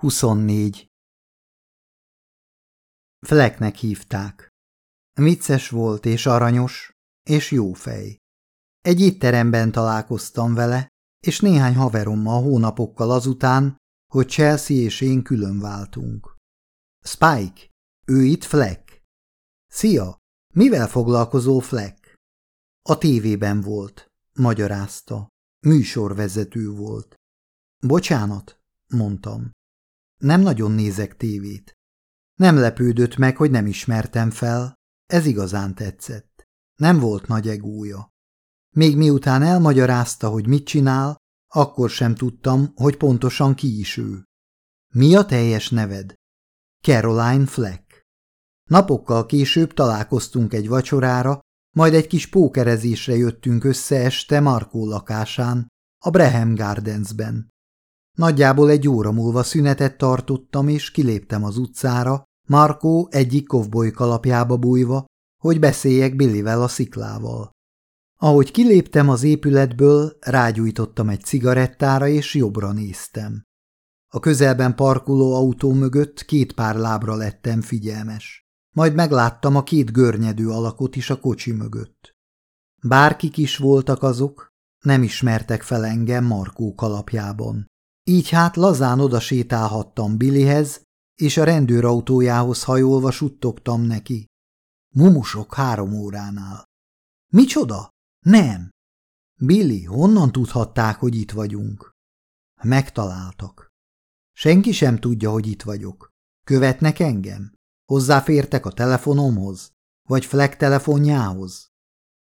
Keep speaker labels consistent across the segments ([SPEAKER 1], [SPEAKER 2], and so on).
[SPEAKER 1] 24. Flecknek hívták. Vicces volt és aranyos, és jó fej. Egy étteremben találkoztam vele, és néhány haverommal hónapokkal azután, hogy Chelsea és én külön váltunk. Spike, ő itt Fleck. Szia, mivel foglalkozó Fleck? A tévében volt, magyarázta. Műsorvezető volt. Bocsánat, mondtam. Nem nagyon nézek tévét. Nem lepődött meg, hogy nem ismertem fel, ez igazán tetszett. Nem volt nagy egója. Még miután elmagyarázta, hogy mit csinál, akkor sem tudtam, hogy pontosan ki is ő. Mi a teljes neved? Caroline Fleck. Napokkal később találkoztunk egy vacsorára, majd egy kis pókerezésre jöttünk össze este Markó lakásán, a Brehem Gardensben. Nagyjából egy óra múlva szünetet tartottam, és kiléptem az utcára, Markó egyik kovboly kalapjába bújva, hogy beszéljek Billivel a sziklával. Ahogy kiléptem az épületből, rágyújtottam egy cigarettára, és jobbra néztem. A közelben parkoló autó mögött két pár lábra lettem figyelmes. Majd megláttam a két görnyedő alakot is a kocsi mögött. Bárkik is voltak azok, nem ismertek fel engem Markó kalapjában. Így hát lazán oda sétálhattam Billyhez, és a rendőrautójához hajolva suttogtam neki. Mumusok három óránál. Micsoda? Nem. Billy, honnan tudhatták, hogy itt vagyunk? Megtaláltak. Senki sem tudja, hogy itt vagyok. Követnek engem? Hozzáfértek a telefonomhoz? Vagy Fleck telefonjához?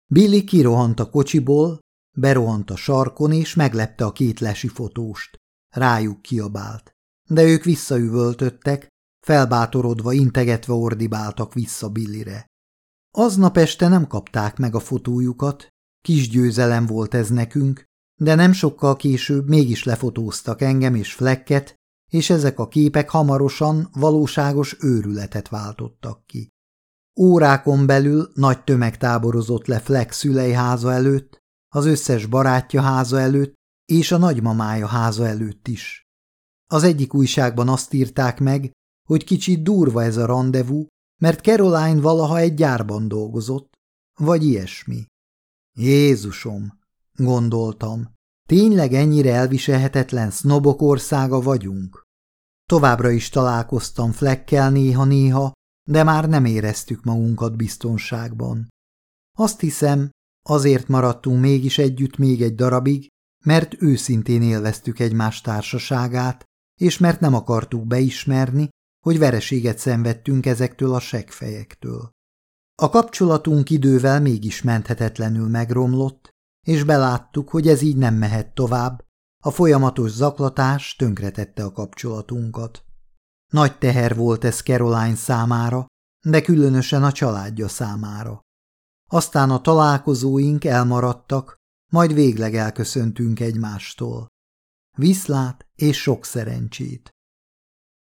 [SPEAKER 1] Billy kirohant a kocsiból, berohant a sarkon, és meglepte a két lesi fotóst. Rájuk kiabált. De ők visszaüvöltöttek, felbátorodva, integetve ordibáltak vissza Billire. Aznap este nem kapták meg a fotójukat, kis győzelem volt ez nekünk, de nem sokkal később mégis lefotóztak engem és Flecket, és ezek a képek hamarosan valóságos őrületet váltottak ki. Órákon belül nagy tömeg táborozott le Fleck szülei háza előtt, az összes barátja háza előtt, és a nagymamája háza előtt is. Az egyik újságban azt írták meg, hogy kicsit durva ez a rendezvú, mert Caroline valaha egy gyárban dolgozott, vagy ilyesmi. Jézusom, gondoltam, tényleg ennyire elviselhetetlen sznobok országa vagyunk? Továbbra is találkoztam Fleckkel néha-néha, de már nem éreztük magunkat biztonságban. Azt hiszem, azért maradtunk mégis együtt még egy darabig, mert őszintén élveztük egymás társaságát, és mert nem akartuk beismerni, hogy vereséget szenvedtünk ezektől a segfejektől. A kapcsolatunk idővel mégis menthetetlenül megromlott, és beláttuk, hogy ez így nem mehet tovább, a folyamatos zaklatás tönkretette a kapcsolatunkat. Nagy teher volt ez Caroline számára, de különösen a családja számára. Aztán a találkozóink elmaradtak, majd végleg elköszöntünk egymástól. Viszlát és sok szerencsét!